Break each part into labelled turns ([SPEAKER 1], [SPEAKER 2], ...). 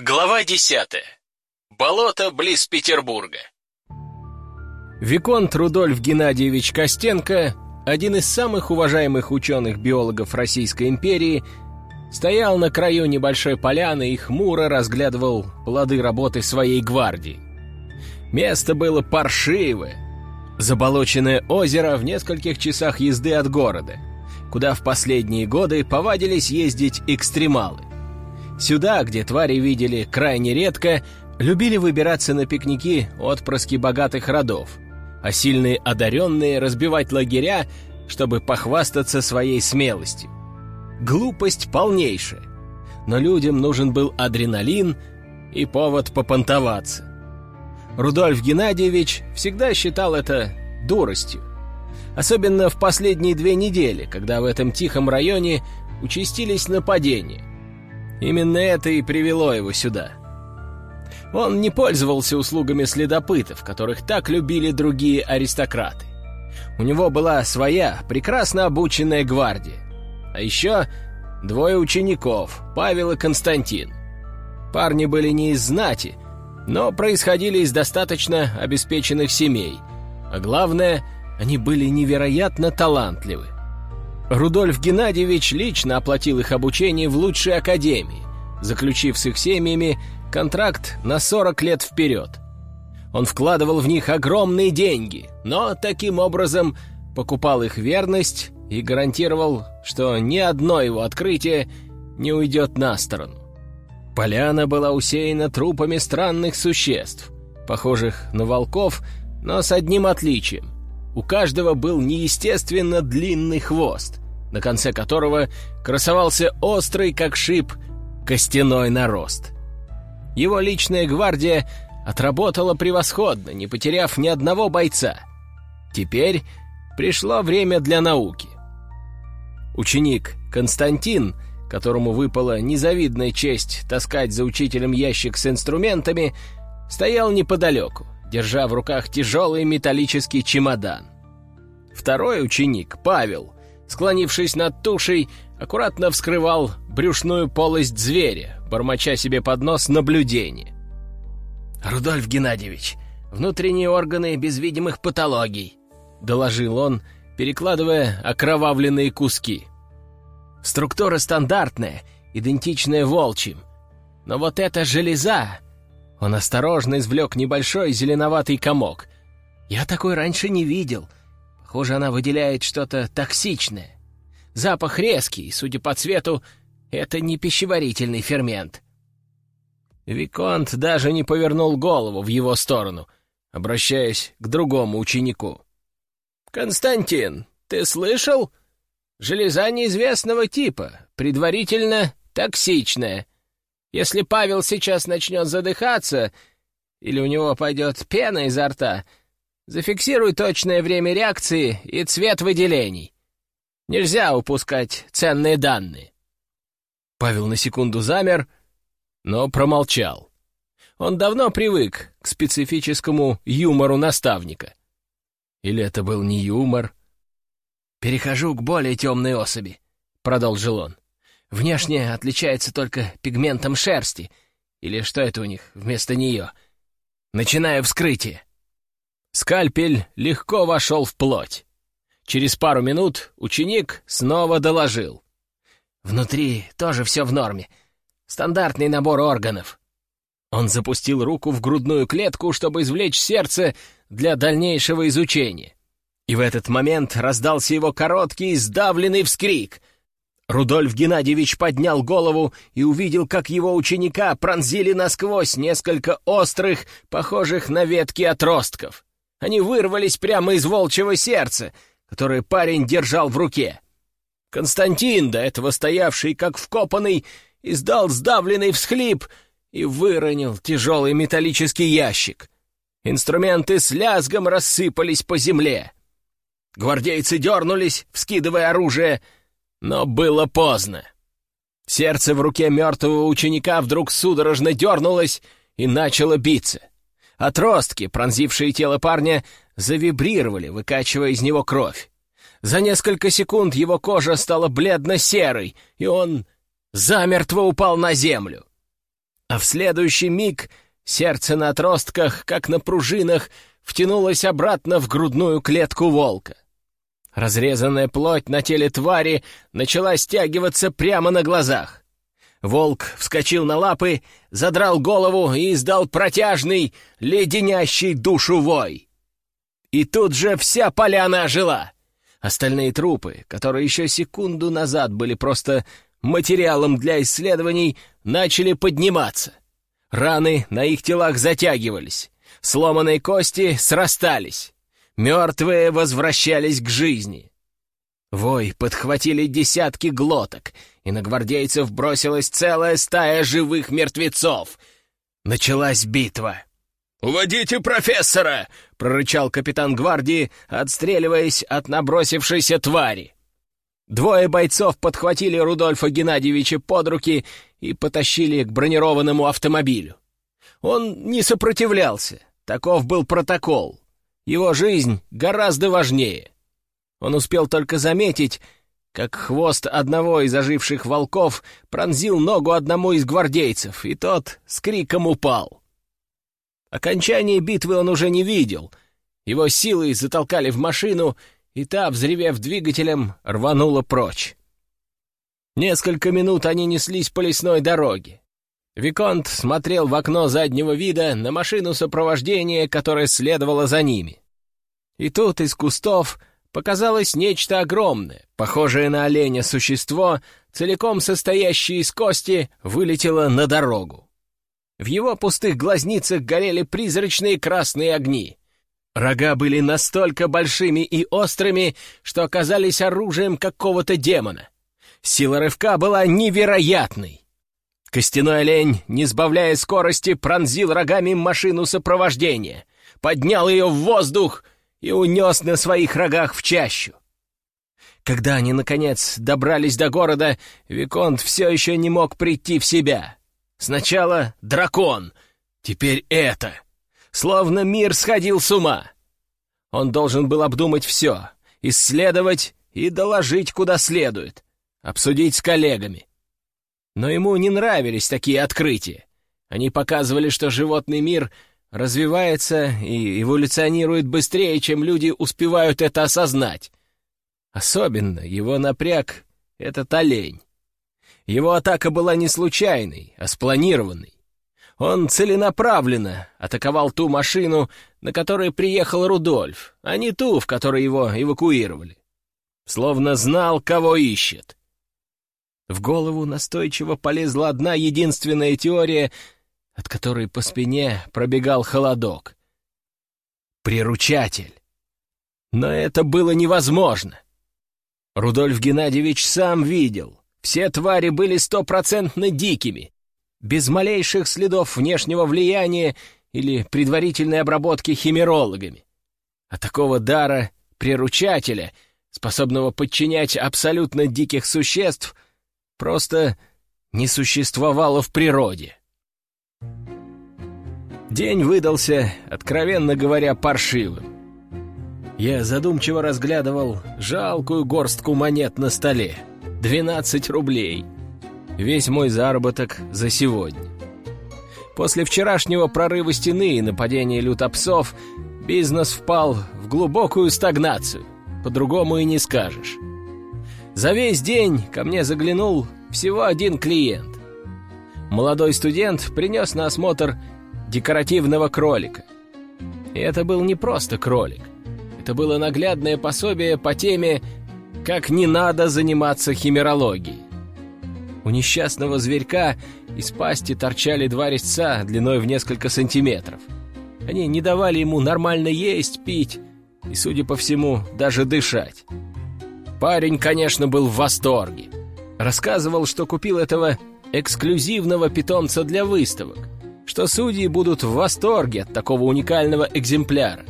[SPEAKER 1] Глава десятая. Болото близ Петербурга.
[SPEAKER 2] Виконт Рудольф Геннадьевич Костенко, один из самых уважаемых ученых-биологов Российской империи, стоял на краю небольшой поляны и хмуро разглядывал плоды работы своей гвардии. Место было паршивое. Заболоченное озеро в нескольких часах езды от города, куда в последние годы повадились ездить экстремалы. Сюда, где твари видели крайне редко, любили выбираться на пикники отпрыски богатых родов, а сильные одаренные разбивать лагеря, чтобы похвастаться своей смелостью. Глупость полнейшая, но людям нужен был адреналин и повод попонтоваться. Рудольф Геннадьевич всегда считал это дуростью. Особенно в последние две недели, когда в этом тихом районе участились нападения. Именно это и привело его сюда. Он не пользовался услугами следопытов, которых так любили другие аристократы. У него была своя, прекрасно обученная гвардия. А еще двое учеников, Павел и Константин. Парни были не из знати, но происходили из достаточно обеспеченных семей. А главное, они были невероятно талантливы. Рудольф Геннадьевич лично оплатил их обучение в лучшей академии, заключив с их семьями контракт на 40 лет вперед. Он вкладывал в них огромные деньги, но таким образом покупал их верность и гарантировал, что ни одно его открытие не уйдет на сторону. Поляна была усеяна трупами странных существ, похожих на волков, но с одним отличием. У каждого был неестественно длинный хвост, на конце которого красовался острый, как шип, костяной нарост. Его личная гвардия отработала превосходно, не потеряв ни одного бойца. Теперь пришло время для науки. Ученик Константин, которому выпала незавидная честь таскать за учителем ящик с инструментами, стоял неподалеку, держа в руках тяжелый металлический чемодан. Второй ученик, Павел, склонившись над тушей, аккуратно вскрывал брюшную полость зверя, бормоча себе под нос наблюдение. «Рудольф Геннадьевич, внутренние органы без видимых патологий», — доложил он, перекладывая окровавленные куски. «Структура стандартная, идентичная волчьим. Но вот эта железа...» Он осторожно извлек небольшой зеленоватый комок. «Я такой раньше не видел. Похоже, она выделяет что-то токсичное. Запах резкий, судя по цвету, это не пищеварительный фермент». Виконт даже не повернул голову в его сторону, обращаясь к другому ученику. «Константин, ты слышал? Железа неизвестного типа, предварительно токсичная. Если Павел сейчас начнет задыхаться, или у него пойдет пена изо рта, зафиксируй точное время реакции и цвет выделений. Нельзя упускать ценные данные». Павел на секунду замер, но промолчал. Он давно привык к специфическому юмору наставника. Или это был не юмор? «Перехожу к более темной особи», — продолжил он. «Внешне отличается только пигментом шерсти. Или что это у них вместо нее? Начинаю вскрытие». Скальпель легко вошел в плоть. Через пару минут ученик снова доложил. «Внутри тоже все в норме. Стандартный набор органов». Он запустил руку в грудную клетку, чтобы извлечь сердце для дальнейшего изучения. И в этот момент раздался его короткий, сдавленный вскрик. Рудольф Геннадьевич поднял голову и увидел, как его ученика пронзили насквозь несколько острых, похожих на ветки отростков. Они вырвались прямо из волчьего сердца — которое парень держал в руке. Константин, до этого стоявший как вкопанный, издал сдавленный всхлип и выронил тяжелый металлический ящик. Инструменты с лязгом рассыпались по земле. Гвардейцы дернулись, вскидывая оружие, но было поздно. Сердце в руке мертвого ученика вдруг судорожно дернулось и начало биться. Отростки, пронзившие тело парня, завибрировали, выкачивая из него кровь. За несколько секунд его кожа стала бледно-серой, и он замертво упал на землю. А в следующий миг сердце на отростках, как на пружинах, втянулось обратно в грудную клетку волка. Разрезанная плоть на теле твари начала стягиваться прямо на глазах. Волк вскочил на лапы, задрал голову и издал протяжный, леденящий душу вой. И тут же вся поляна ожила. Остальные трупы, которые еще секунду назад были просто материалом для исследований, начали подниматься. Раны на их телах затягивались, сломанные кости срастались, мертвые возвращались к жизни. Вой подхватили десятки глоток, и на гвардейцев бросилась целая стая живых мертвецов. Началась битва. «Уводите профессора!» — прорычал капитан гвардии, отстреливаясь от набросившейся твари. Двое бойцов подхватили Рудольфа Геннадьевича под руки и потащили к бронированному автомобилю. Он не сопротивлялся, таков был протокол. Его жизнь гораздо важнее. Он успел только заметить, как хвост одного из оживших волков пронзил ногу одному из гвардейцев, и тот с криком упал. Окончание битвы он уже не видел. Его силой затолкали в машину, и та, взревев двигателем, рванула прочь. Несколько минут они неслись по лесной дороге. Виконт смотрел в окно заднего вида на машину сопровождения, которая следовала за ними. И тут из кустов показалось нечто огромное, похожее на оленя существо, целиком состоящее из кости, вылетело на дорогу. В его пустых глазницах горели призрачные красные огни. Рога были настолько большими и острыми, что оказались оружием какого-то демона. Сила рывка была невероятной. Костяной олень, не сбавляя скорости, пронзил рогами машину сопровождения, поднял ее в воздух и унес на своих рогах в чащу. Когда они, наконец, добрались до города, Виконт все еще не мог прийти в себя. Сначала дракон, теперь это. Словно мир сходил с ума. Он должен был обдумать все, исследовать и доложить куда следует, обсудить с коллегами. Но ему не нравились такие открытия. Они показывали, что животный мир — развивается и эволюционирует быстрее, чем люди успевают это осознать. Особенно его напряг этот олень. Его атака была не случайной, а спланированной. Он целенаправленно атаковал ту машину, на которой приехал Рудольф, а не ту, в которой его эвакуировали. Словно знал, кого ищет. В голову настойчиво полезла одна единственная теория — от которой по спине пробегал холодок. Приручатель. Но это было невозможно. Рудольф Геннадьевич сам видел. Все твари были стопроцентно дикими, без малейших следов внешнего влияния или предварительной обработки химерологами. А такого дара приручателя, способного подчинять абсолютно диких существ, просто не существовало в природе. День выдался, откровенно говоря, паршивым. Я задумчиво разглядывал жалкую горстку монет на столе. 12 рублей. Весь мой заработок за сегодня. После вчерашнего прорыва стены и нападения лютопсов бизнес впал в глубокую стагнацию. По-другому и не скажешь. За весь день ко мне заглянул всего один клиент. Молодой студент принес на осмотр декоративного кролика. И это был не просто кролик. Это было наглядное пособие по теме «Как не надо заниматься химерологией». У несчастного зверька из пасти торчали два резца длиной в несколько сантиметров. Они не давали ему нормально есть, пить и, судя по всему, даже дышать. Парень, конечно, был в восторге. Рассказывал, что купил этого эксклюзивного питомца для выставок — что судьи будут в восторге от такого уникального экземпляра.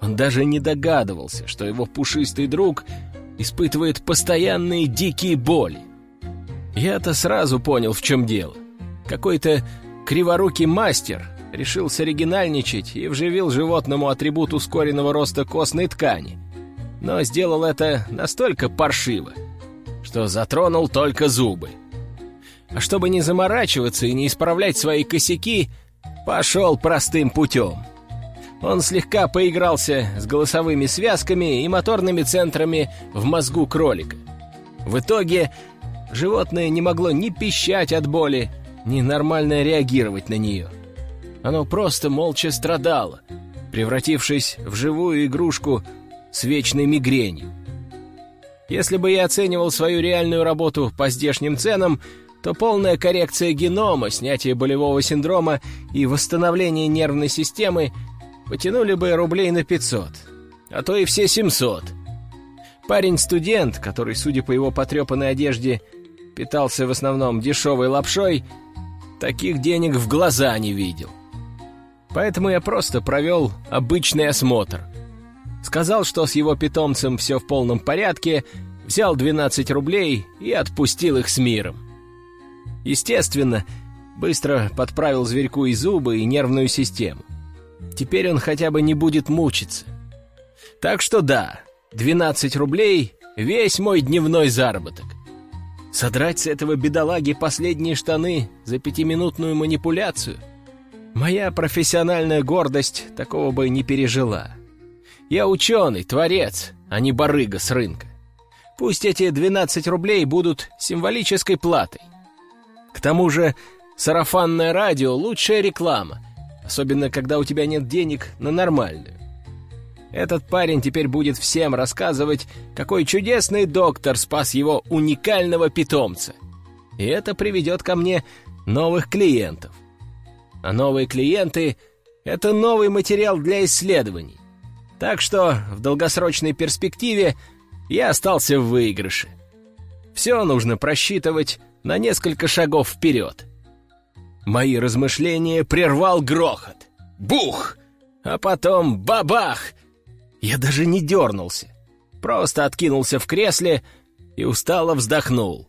[SPEAKER 2] Он даже не догадывался, что его пушистый друг испытывает постоянные дикие боли. Я-то сразу понял, в чем дело. Какой-то криворукий мастер решил соригинальничать и вживил животному атрибут ускоренного роста костной ткани. Но сделал это настолько паршиво, что затронул только зубы. А чтобы не заморачиваться и не исправлять свои косяки, пошел простым путем. Он слегка поигрался с голосовыми связками и моторными центрами в мозгу кролика. В итоге животное не могло ни пищать от боли, ни нормально реагировать на нее. Оно просто молча страдало, превратившись в живую игрушку с вечной мигренью. Если бы я оценивал свою реальную работу по здешним ценам, то полная коррекция генома, снятие болевого синдрома и восстановление нервной системы потянули бы рублей на 500, а то и все 700. Парень-студент, который, судя по его потрепанной одежде, питался в основном дешевой лапшой, таких денег в глаза не видел. Поэтому я просто провел обычный осмотр. Сказал, что с его питомцем все в полном порядке, взял 12 рублей и отпустил их с миром. Естественно, быстро подправил зверьку и зубы, и нервную систему. Теперь он хотя бы не будет мучиться. Так что да, 12 рублей — весь мой дневной заработок. Содрать с этого бедолаги последние штаны за пятиминутную манипуляцию? Моя профессиональная гордость такого бы не пережила. Я ученый, творец, а не барыга с рынка. Пусть эти 12 рублей будут символической платой. Тому же сарафанное радио — лучшая реклама, особенно когда у тебя нет денег на нормальную. Этот парень теперь будет всем рассказывать, какой чудесный доктор спас его уникального питомца. И это приведет ко мне новых клиентов. А новые клиенты — это новый материал для исследований. Так что в долгосрочной перспективе я остался в выигрыше. Все нужно просчитывать на несколько шагов вперед. Мои размышления прервал грохот. Бух! А потом бабах! Я даже не дернулся. Просто откинулся в кресле и устало вздохнул.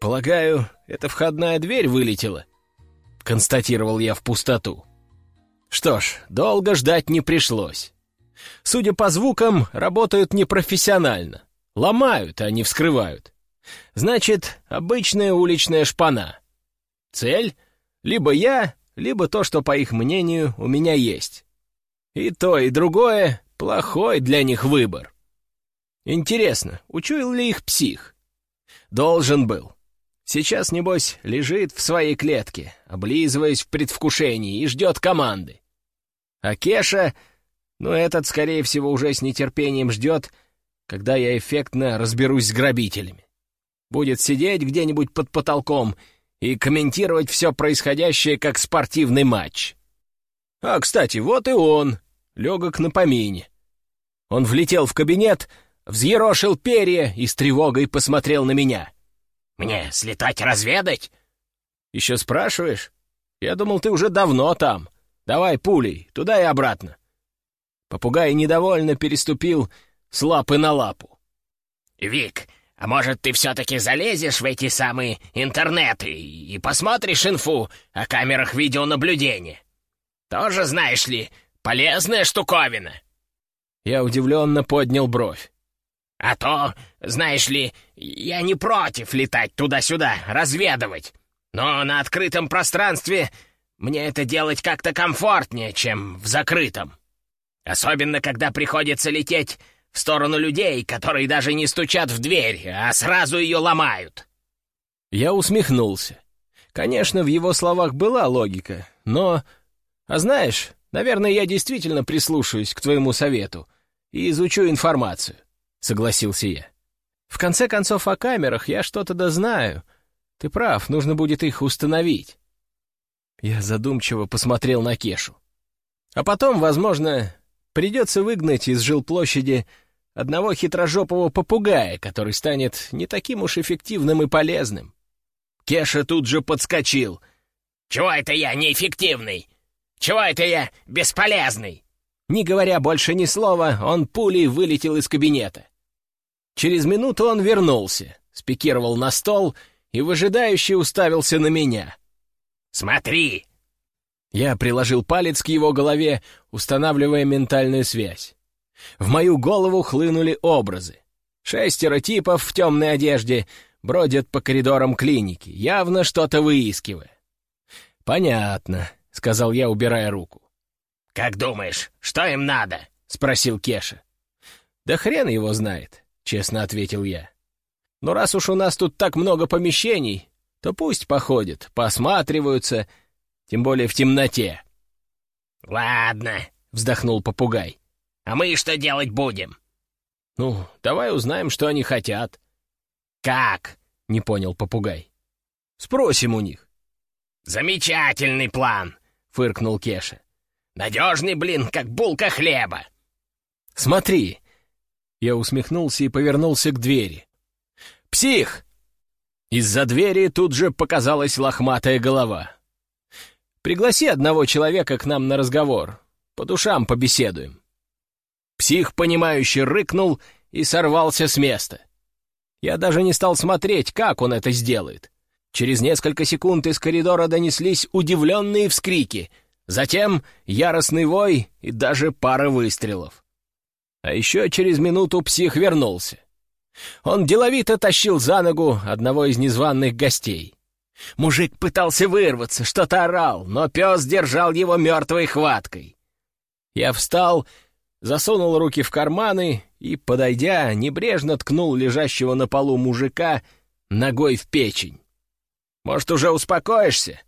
[SPEAKER 2] «Полагаю, эта входная дверь вылетела?» — констатировал я в пустоту. Что ж, долго ждать не пришлось. Судя по звукам, работают непрофессионально. Ломают, а не вскрывают. Значит, обычная уличная шпана. Цель — либо я, либо то, что, по их мнению, у меня есть. И то, и другое — плохой для них выбор. Интересно, учуял ли их псих? Должен был. Сейчас, небось, лежит в своей клетке, облизываясь в предвкушении, и ждет команды. А Кеша, ну, этот, скорее всего, уже с нетерпением ждет, когда я эффектно разберусь с грабителями. Будет сидеть где-нибудь под потолком и комментировать все происходящее как спортивный матч. А, кстати, вот и он, легок на помине. Он влетел в кабинет, взъерошил перья и с тревогой посмотрел на меня.
[SPEAKER 1] «Мне слетать разведать?»
[SPEAKER 2] «Еще спрашиваешь? Я думал, ты уже давно там. Давай пулей, туда и обратно». Попугай недовольно переступил с лапы на лапу.
[SPEAKER 1] «Вик, а может, ты все-таки залезешь в эти самые интернеты и посмотришь инфу о камерах видеонаблюдения? Тоже, знаешь ли, полезная штуковина».
[SPEAKER 2] Я удивленно поднял бровь.
[SPEAKER 1] «А то, знаешь ли, я не против летать туда-сюда, разведывать. Но на открытом пространстве мне это делать как-то комфортнее, чем в закрытом». Особенно, когда приходится лететь в сторону людей, которые даже не стучат в дверь, а сразу ее ломают.
[SPEAKER 2] Я усмехнулся. Конечно, в его словах была логика, но... А знаешь, наверное, я действительно прислушаюсь к твоему совету и изучу информацию, — согласился я. В конце концов, о камерах я что-то да знаю. Ты прав, нужно будет их установить. Я задумчиво посмотрел на Кешу. А потом, возможно, Придется выгнать из жилплощади одного хитрожопого попугая, который станет не таким уж эффективным и полезным.
[SPEAKER 1] Кеша тут же подскочил. «Чего это я неэффективный? Чего это я бесполезный?»
[SPEAKER 2] Не говоря больше ни слова, он пулей вылетел из кабинета. Через минуту он вернулся, спикировал на стол и выжидающе уставился на меня.
[SPEAKER 1] «Смотри!»
[SPEAKER 2] Я приложил палец к его голове, устанавливая ментальную связь. В мою голову хлынули образы. Шестеро типов в темной одежде, бродят по коридорам клиники, явно что-то выискивая. «Понятно», — сказал я, убирая руку.
[SPEAKER 1] «Как думаешь, что им надо?»
[SPEAKER 2] — спросил Кеша. «Да хрен его знает», — честно ответил я. «Но раз уж у нас тут так много помещений, то пусть походят, посматриваются, тем более в темноте».
[SPEAKER 1] «Ладно», — вздохнул попугай. «А мы что делать будем?»
[SPEAKER 2] «Ну, давай узнаем, что они хотят».
[SPEAKER 1] «Как?»
[SPEAKER 2] — не понял попугай. «Спросим у них».
[SPEAKER 1] «Замечательный план!» — фыркнул Кеша. «Надежный, блин, как булка хлеба!»
[SPEAKER 2] «Смотри!» Я усмехнулся и повернулся к двери. «Псих!» Из-за двери тут же показалась лохматая голова. «Пригласи одного человека к нам на разговор. По душам побеседуем». Псих, понимающе рыкнул и сорвался с места. Я даже не стал смотреть, как он это сделает. Через несколько секунд из коридора донеслись удивленные вскрики, затем яростный вой и даже пара выстрелов. А еще через минуту псих вернулся. Он деловито тащил за ногу одного из незваных гостей. Мужик пытался вырваться, что-то орал, но пес держал его мертвой хваткой. Я встал, засунул руки в карманы и, подойдя, небрежно ткнул лежащего на полу мужика ногой в печень. Может, уже успокоишься?»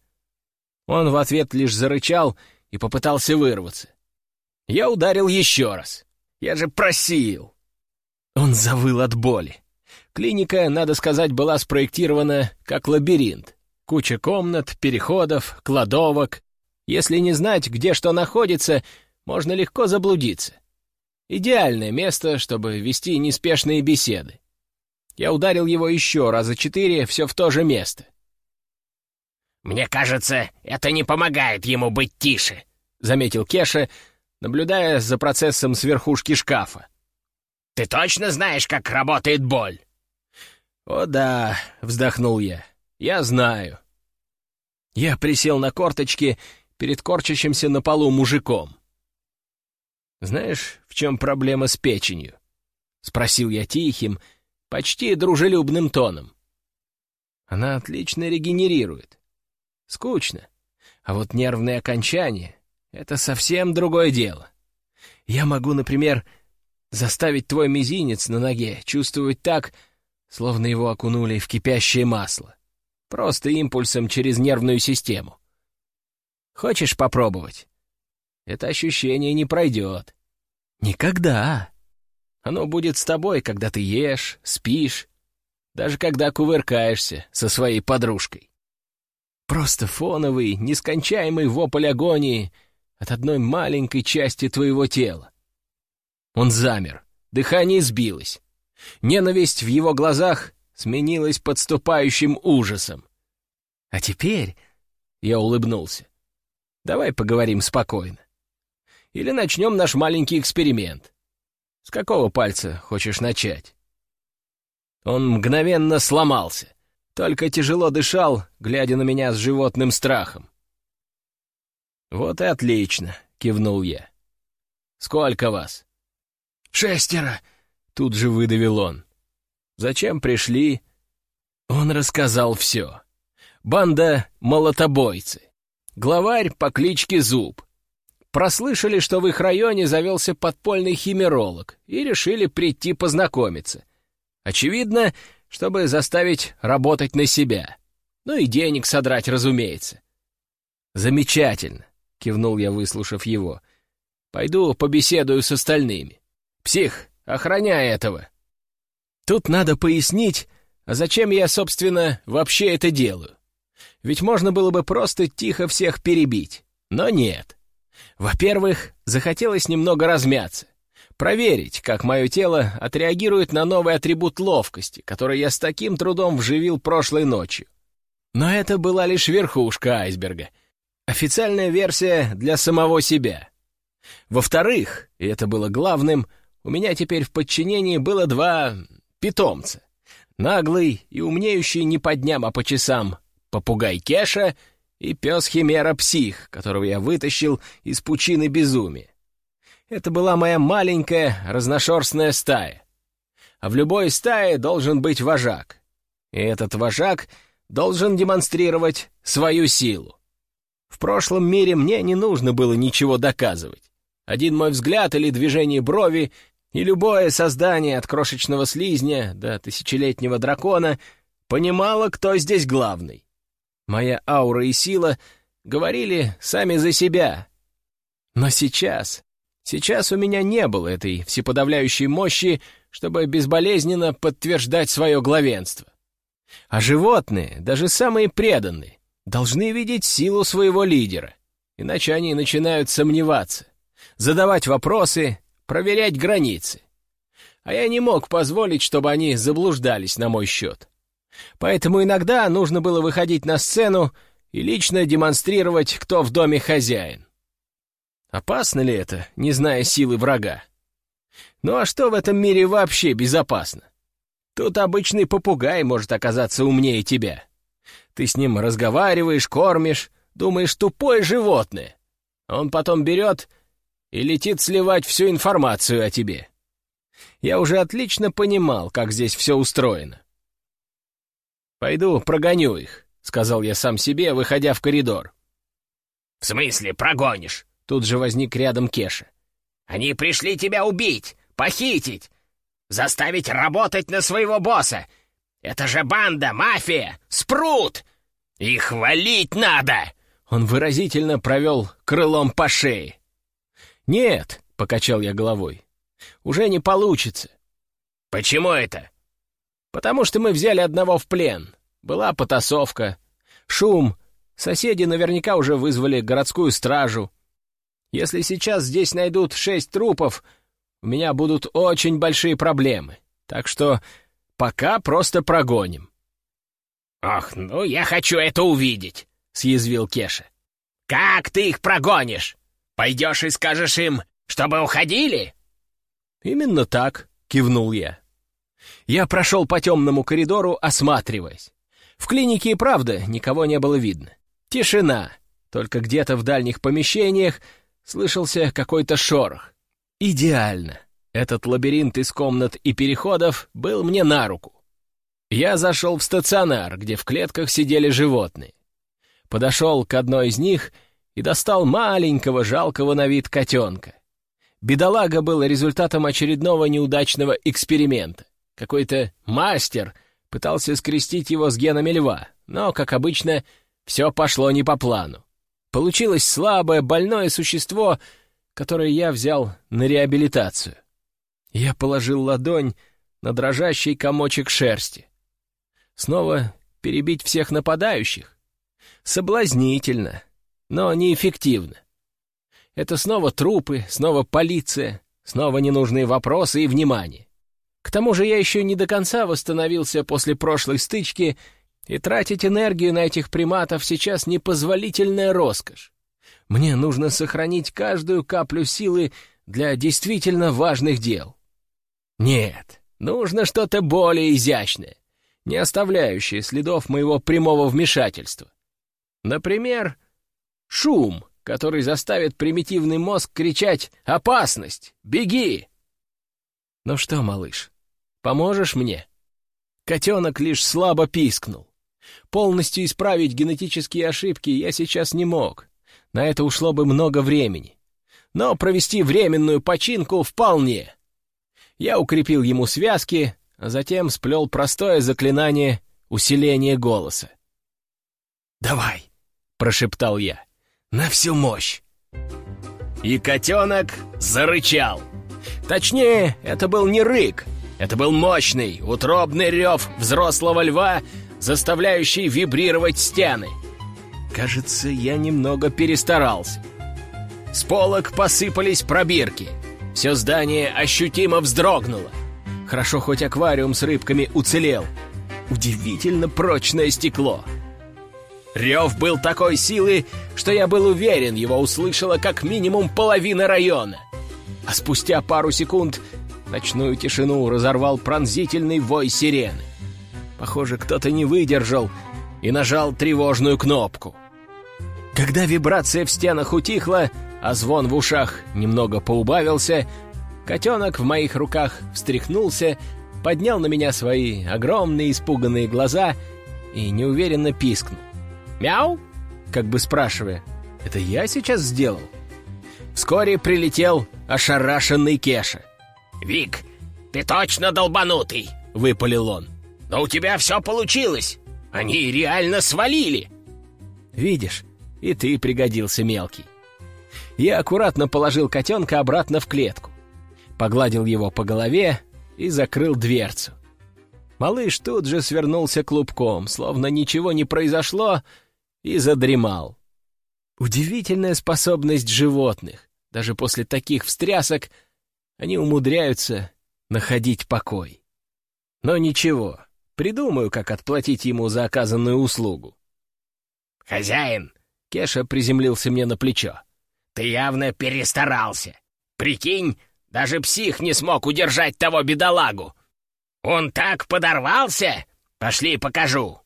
[SPEAKER 2] Он в ответ лишь зарычал и попытался вырваться. Я ударил еще раз. Я же просил. Он завыл от боли. Клиника, надо сказать, была спроектирована как лабиринт. Куча комнат, переходов, кладовок. Если не знать, где что находится, можно легко заблудиться. Идеальное место, чтобы вести неспешные беседы. Я ударил его еще раза четыре, все в то же место.
[SPEAKER 1] «Мне кажется, это не помогает ему быть тише», — заметил Кеша, наблюдая за процессом с верхушки шкафа. «Ты точно знаешь, как работает боль?»
[SPEAKER 2] «О да», — вздохнул я, — «я знаю». Я присел на корточки перед корчащимся на полу мужиком. «Знаешь, в чем проблема с печенью?» — спросил я тихим, почти дружелюбным тоном. «Она отлично регенерирует. Скучно. А вот нервные окончания — это совсем другое дело. Я могу, например, заставить твой мизинец на ноге чувствовать так, словно его окунули в кипящее масло. Просто импульсом через нервную систему. Хочешь попробовать? Это ощущение не пройдет. Никогда. Оно будет с тобой, когда ты ешь, спишь, даже когда кувыркаешься со своей подружкой. Просто фоновый, нескончаемый вопль агонии от одной маленькой части твоего тела. Он замер, дыхание сбилось. Ненависть в его глазах сменилась подступающим ужасом. А теперь я улыбнулся. Давай поговорим спокойно. Или начнем наш маленький эксперимент. С какого пальца хочешь начать? Он мгновенно сломался только тяжело дышал, глядя на меня с животным страхом. «Вот и отлично», — кивнул я. «Сколько вас?»
[SPEAKER 1] «Шестеро», —
[SPEAKER 2] тут же выдавил он. «Зачем пришли?» Он рассказал все. Банда — молотобойцы. Главарь по кличке Зуб. Прослышали, что в их районе завелся подпольный химеролог, и решили прийти познакомиться. Очевидно, чтобы заставить работать на себя. Ну и денег содрать, разумеется. «Замечательно», — кивнул я, выслушав его. «Пойду побеседую с остальными. Псих, охраняй этого». Тут надо пояснить, а зачем я, собственно, вообще это делаю. Ведь можно было бы просто тихо всех перебить, но нет. Во-первых, захотелось немного размяться. Проверить, как мое тело отреагирует на новый атрибут ловкости, который я с таким трудом вживил прошлой ночью. Но это была лишь верхушка айсберга. Официальная версия для самого себя. Во-вторых, и это было главным, у меня теперь в подчинении было два питомца. Наглый и умнеющий не по дням, а по часам попугай Кеша и пес Химера Псих, которого я вытащил из пучины безумия. Это была моя маленькая разношерстная стая. А в любой стае должен быть вожак. И этот вожак должен демонстрировать свою силу. В прошлом мире мне не нужно было ничего доказывать. Один мой взгляд или движение брови, и любое создание от крошечного слизня до тысячелетнего дракона понимало, кто здесь главный. Моя аура и сила говорили сами за себя. Но сейчас, сейчас у меня не было этой всеподавляющей мощи, чтобы безболезненно подтверждать свое главенство. А животные, даже самые преданные, должны видеть силу своего лидера, иначе они начинают сомневаться, задавать вопросы, проверять границы. А я не мог позволить, чтобы они заблуждались на мой счет. Поэтому иногда нужно было выходить на сцену и лично демонстрировать, кто в доме хозяин. Опасно ли это, не зная силы врага? Ну а что в этом мире вообще безопасно? Тут обычный попугай может оказаться умнее тебя. Ты с ним разговариваешь, кормишь, думаешь, тупое животное. Он потом берет и летит сливать всю информацию о тебе. Я уже отлично понимал, как здесь все устроено. «Пойду прогоню их», — сказал я сам себе, выходя в коридор.
[SPEAKER 1] «В смысле прогонишь?»
[SPEAKER 2] Тут же возник рядом Кеша.
[SPEAKER 1] «Они пришли тебя убить, похитить, заставить работать на своего босса. Это же банда, мафия, спрут! Их валить надо!»
[SPEAKER 2] Он выразительно провел крылом по шее. «Нет», — покачал я головой, — «уже не получится».
[SPEAKER 1] «Почему это?»
[SPEAKER 2] «Потому что мы взяли одного в плен. Была потасовка, шум, соседи наверняка уже вызвали городскую стражу. Если сейчас здесь найдут шесть трупов, у меня будут очень большие проблемы. Так что пока просто прогоним».
[SPEAKER 1] «Ох, ну я хочу это увидеть», — съязвил Кеша. «Как ты их прогонишь? Пойдешь и скажешь им, чтобы уходили?»
[SPEAKER 2] «Именно так», — кивнул я. Я прошел по темному коридору, осматриваясь. В клинике и правда никого не было видно. Тишина. Только где-то в дальних помещениях слышался какой-то шорох. Идеально. Этот лабиринт из комнат и переходов был мне на руку. Я зашел в стационар, где в клетках сидели животные. Подошел к одной из них и достал маленького, жалкого на вид котенка. Бедолага был результатом очередного неудачного эксперимента. Какой-то мастер пытался скрестить его с генами льва, но, как обычно, все пошло не по плану. Получилось слабое, больное существо, которое я взял на реабилитацию. Я положил ладонь на дрожащий комочек шерсти. Снова перебить всех нападающих? Соблазнительно, но неэффективно. Это снова трупы, снова полиция, снова ненужные вопросы и внимание. К тому же я еще не до конца восстановился после прошлой стычки, и тратить энергию на этих приматов сейчас непозволительная роскошь. Мне нужно сохранить каждую каплю силы для действительно важных дел. Нет, нужно что-то более изящное, не оставляющее следов моего прямого вмешательства. Например, шум, который заставит примитивный мозг кричать «Опасность! Беги!» «Ну что, малыш, Поможешь мне?» Котенок лишь слабо пискнул. Полностью исправить генетические ошибки я сейчас не мог. На это ушло бы много времени. Но провести временную починку вполне. Я укрепил ему связки, а затем сплел простое заклинание усиления голоса. «Давай!» — прошептал я. «На всю мощь!» И котенок зарычал. Точнее, это был не рык, это был мощный, утробный рев взрослого льва, заставляющий вибрировать стены. Кажется, я немного перестарался. С полок посыпались пробирки. Все здание ощутимо вздрогнуло. Хорошо, хоть аквариум с рыбками уцелел. Удивительно прочное стекло. Рев был такой силы, что я был уверен, его услышала как минимум половина района. А спустя пару секунд Ночную тишину разорвал пронзительный вой сирены. Похоже, кто-то не выдержал и нажал тревожную кнопку. Когда вибрация в стенах утихла, а звон в ушах немного поубавился, котенок в моих руках встряхнулся поднял на меня свои огромные испуганные глаза и неуверенно пискнул. «Мяу?» Как бы спрашивая, «Это я сейчас сделал?» Вскоре прилетел ошарашенный Кеша.
[SPEAKER 1] «Вик, ты точно долбанутый!» — выпалил он. «Но у тебя все получилось! Они реально свалили!»
[SPEAKER 2] «Видишь, и ты пригодился мелкий». Я аккуратно положил котенка обратно в клетку, погладил его по голове и закрыл дверцу. Малыш тут же свернулся клубком, словно ничего не произошло, и задремал. Удивительная способность животных. Даже после таких встрясок они умудряются находить покой. Но ничего, придумаю, как отплатить ему за оказанную услугу.
[SPEAKER 1] «Хозяин!»
[SPEAKER 2] — Кеша приземлился мне на плечо.
[SPEAKER 1] «Ты явно перестарался. Прикинь, даже псих не смог удержать того бедолагу. Он так подорвался! Пошли покажу!»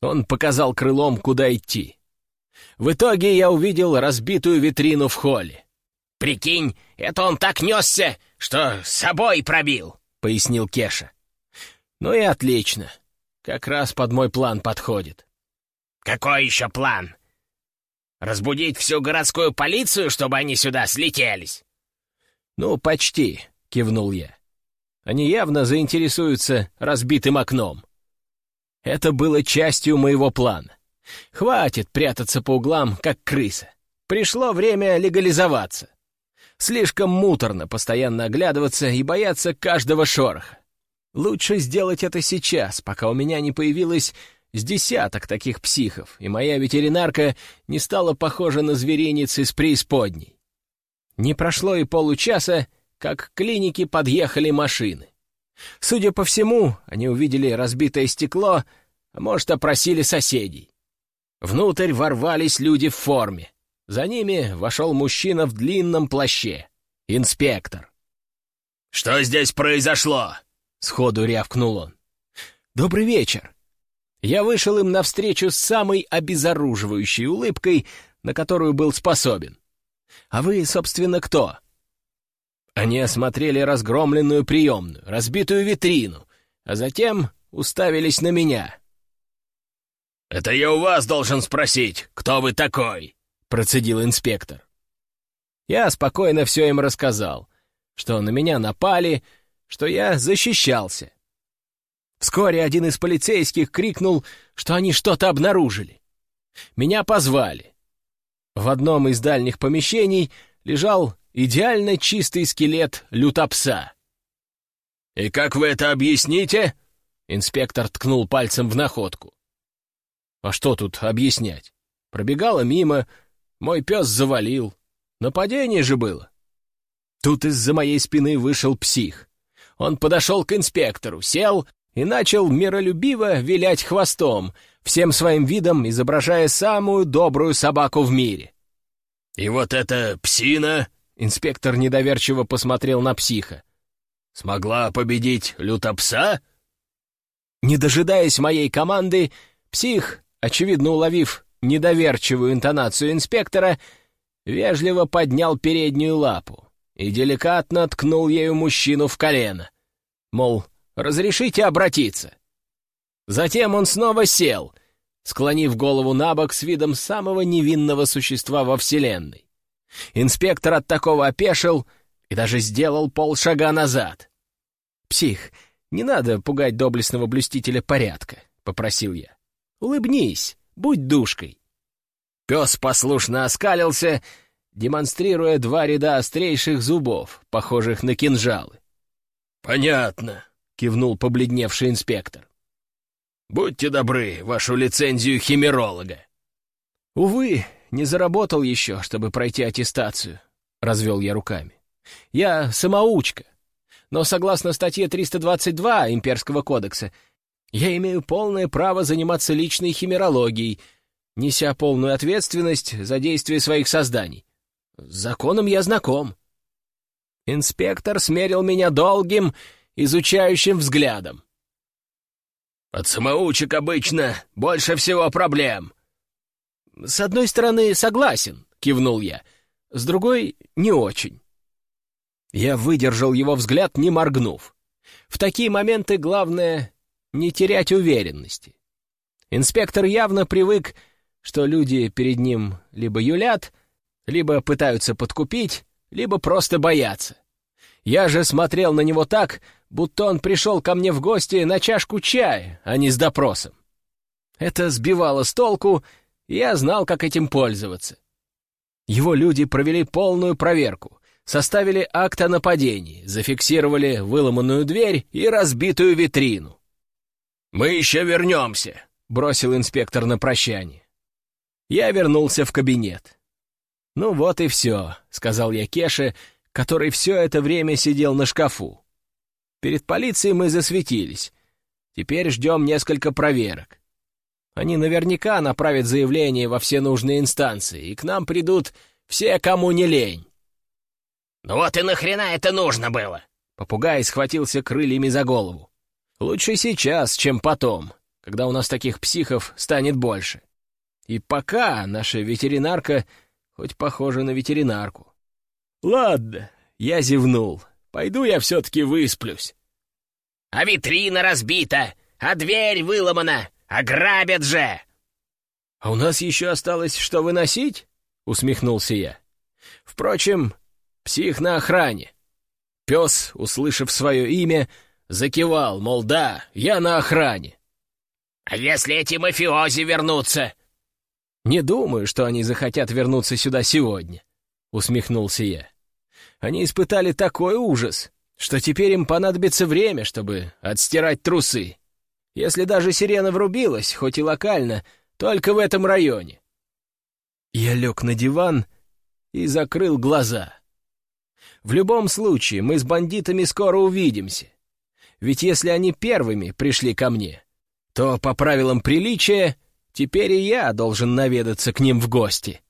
[SPEAKER 2] Он показал крылом, куда идти. В итоге я увидел разбитую витрину в холле.
[SPEAKER 1] «Прикинь, это он так несся, что с собой пробил», — пояснил Кеша.
[SPEAKER 2] «Ну и отлично. Как раз под мой план подходит».
[SPEAKER 1] «Какой еще план? Разбудить всю городскую полицию, чтобы они сюда слетелись?»
[SPEAKER 2] «Ну, почти», — кивнул я. «Они явно заинтересуются разбитым окном». Это было частью моего плана. Хватит прятаться по углам, как крыса. Пришло время легализоваться. Слишком муторно постоянно оглядываться и бояться каждого шороха. Лучше сделать это сейчас, пока у меня не появилось с десяток таких психов, и моя ветеринарка не стала похожа на зверинец из преисподней. Не прошло и получаса, как к клинике подъехали машины. Судя по всему, они увидели разбитое стекло, а может, опросили соседей. Внутрь ворвались люди в форме. За ними вошел мужчина в длинном плаще. Инспектор.
[SPEAKER 1] «Что здесь произошло?»
[SPEAKER 2] — сходу рявкнул он. «Добрый вечер». Я вышел им навстречу с самой обезоруживающей улыбкой, на которую был способен. «А вы, собственно, кто?» Они осмотрели разгромленную приемную, разбитую витрину, а затем уставились на меня.
[SPEAKER 1] «Это я у вас должен спросить, кто вы такой?» — процедил инспектор.
[SPEAKER 2] Я спокойно все им рассказал, что на меня напали, что я защищался. Вскоре один из полицейских крикнул, что они что-то обнаружили. Меня позвали. В одном из дальних помещений лежал идеально чистый скелет лютопса.
[SPEAKER 1] «И как вы это объясните?»
[SPEAKER 2] Инспектор ткнул пальцем в находку. А что тут объяснять? Пробегала мимо, мой пес завалил. Нападение же было. Тут из-за моей спины вышел псих. Он подошел к инспектору, сел и начал миролюбиво вилять хвостом, всем своим видом изображая самую добрую собаку в мире.
[SPEAKER 1] «И вот эта псина...»
[SPEAKER 2] — инспектор недоверчиво посмотрел на психа.
[SPEAKER 1] «Смогла победить лютопса?»
[SPEAKER 2] Не дожидаясь моей команды, псих очевидно уловив недоверчивую интонацию инспектора, вежливо поднял переднюю лапу и деликатно ткнул ею мужчину в колено. Мол, разрешите обратиться. Затем он снова сел, склонив голову на бок с видом самого невинного существа во Вселенной. Инспектор от такого опешил и даже сделал полшага назад. «Псих, не надо пугать доблестного блюстителя порядка», — попросил я. Улыбнись, будь душкой. Пес послушно оскалился, демонстрируя два ряда острейших зубов, похожих на кинжалы.
[SPEAKER 1] «Понятно», — кивнул побледневший инспектор. «Будьте добры, вашу лицензию химеролога».
[SPEAKER 2] «Увы, не заработал еще, чтобы пройти аттестацию», — развел я руками. «Я самоучка, но согласно статье 322 Имперского кодекса я имею полное право заниматься личной химерологией, неся полную ответственность за действия своих созданий. С законом я знаком. Инспектор смерил меня долгим, изучающим взглядом.
[SPEAKER 1] «От самоучек обычно больше всего проблем».
[SPEAKER 2] «С одной стороны, согласен», — кивнул я, — «с другой — не очень». Я выдержал его взгляд, не моргнув. В такие моменты главное — не терять уверенности. Инспектор явно привык, что люди перед ним либо юлят, либо пытаются подкупить, либо просто боятся. Я же смотрел на него так, будто он пришел ко мне в гости на чашку чая, а не с допросом. Это сбивало с толку, и я знал, как этим пользоваться. Его люди провели полную проверку, составили акт о нападении, зафиксировали выломанную дверь и разбитую витрину.
[SPEAKER 1] «Мы еще вернемся», —
[SPEAKER 2] бросил инспектор на прощание. Я вернулся в кабинет. «Ну вот и все», — сказал я Кеше, который все это время сидел на шкафу. Перед полицией мы засветились. Теперь ждем несколько проверок. Они наверняка направят заявление во все нужные инстанции, и к нам придут все, кому не лень.
[SPEAKER 1] «Ну вот и нахрена это нужно было?»
[SPEAKER 2] Попугай схватился крыльями за голову. «Лучше сейчас, чем потом, когда у нас таких психов станет больше. И пока наша ветеринарка хоть похожа на ветеринарку. Ладно, я зевнул. Пойду я все-таки высплюсь.
[SPEAKER 1] А витрина разбита, а дверь выломана, ограбят же!
[SPEAKER 2] А у нас еще осталось что выносить? Усмехнулся я. Впрочем, псих на охране. Пес, услышав свое имя, закивал, мол, да, я на охране.
[SPEAKER 1] «А если эти мафиози вернутся?»
[SPEAKER 2] «Не думаю, что они захотят вернуться сюда сегодня», — усмехнулся я. «Они испытали такой ужас, что теперь им понадобится время, чтобы отстирать трусы. Если даже сирена врубилась, хоть и локально, только в этом районе». Я лег на диван и закрыл глаза. В любом случае, мы с бандитами скоро увидимся. Ведь если они первыми пришли ко мне, то, по правилам приличия, теперь и я должен наведаться к ним в гости.